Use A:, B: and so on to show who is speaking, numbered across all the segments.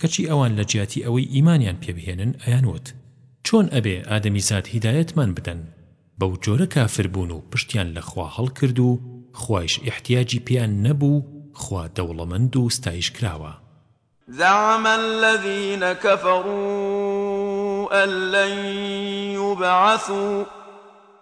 A: کەچی ئەوان لە جیاتی ئەوەی ئیمانیان پێ بهێنن ئەیان وت چۆن ئەبێ ئادەمیزاد هیدایەتمان بدەن بەو جۆرە کافر بوون و پشتیان لە خوا هەڵکرد و خوایش ئیحتیاجی پێیان نەبوو خوا دەوڵەمەند و ستایش کراوە.
B: زعم الذین کفروا ان لن یبعثوا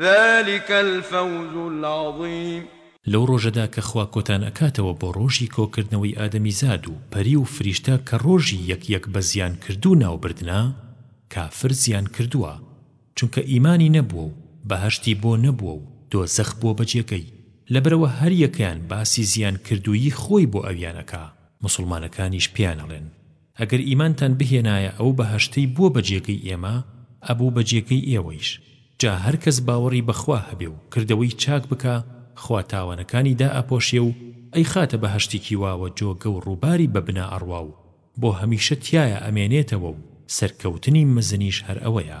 B: ذلک الفوز العظیم.
A: لەو ڕۆژەدا کە خوا کۆتان ئەکاتەوە بۆ ڕۆژی کۆکردنەوەی ئادەمیزاد و پەری و فریشتە کە ڕۆژی یەک یەک بە زیان کردوو ناو بردنە، کافر زیان کردووە، چونکە ئیمانی نەبووە و بەهەشتی بۆ نەبووە و دۆزەخ بووە بە جێگەی، لەبەرئەوە هەر یەکەیان باسی زیان کردوویی خۆی بۆ ئەویان ئەکا، موسڵمانەکانیش پێیان ئەڵێن، ئەگەر ئیمانتان بهێنایە ئەو بەهەشتەی بووە بە جێگەی ئێمە ئەبوو بە جێگەی ئێوەیش، جا هەر کەس باوەڕی بە خوا هەبێ و کردەوەی چاک بکا خوا تاوانەکانی دائەپۆشێ و ئەیخاتە بەهەشتێکی واوە جۆگە و ڕووباری بە بنا ئەڕوا و بۆ هەمیشە تیایا ئەمێنێتەوە و سەرکەوتنی مەزنیش هەر ئەوەیە.